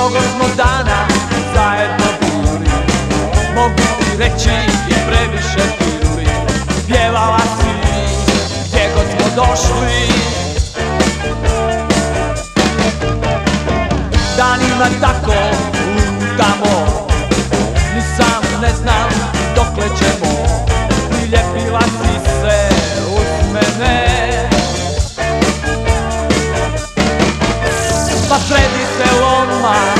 Mnogo smo dana zajedno bili. Mogu ti reći i previše pili Pjevala si gdje god smo došli. Danima tako lutamo. Ni sam ne znam dokle ćemo. Priljepila si se uz mene. Pa sredi se odmah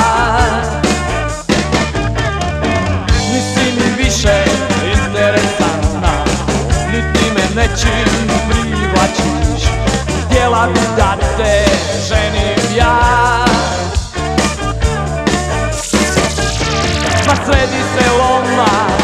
voljela bi da te ženim ja. Ma sredi se loma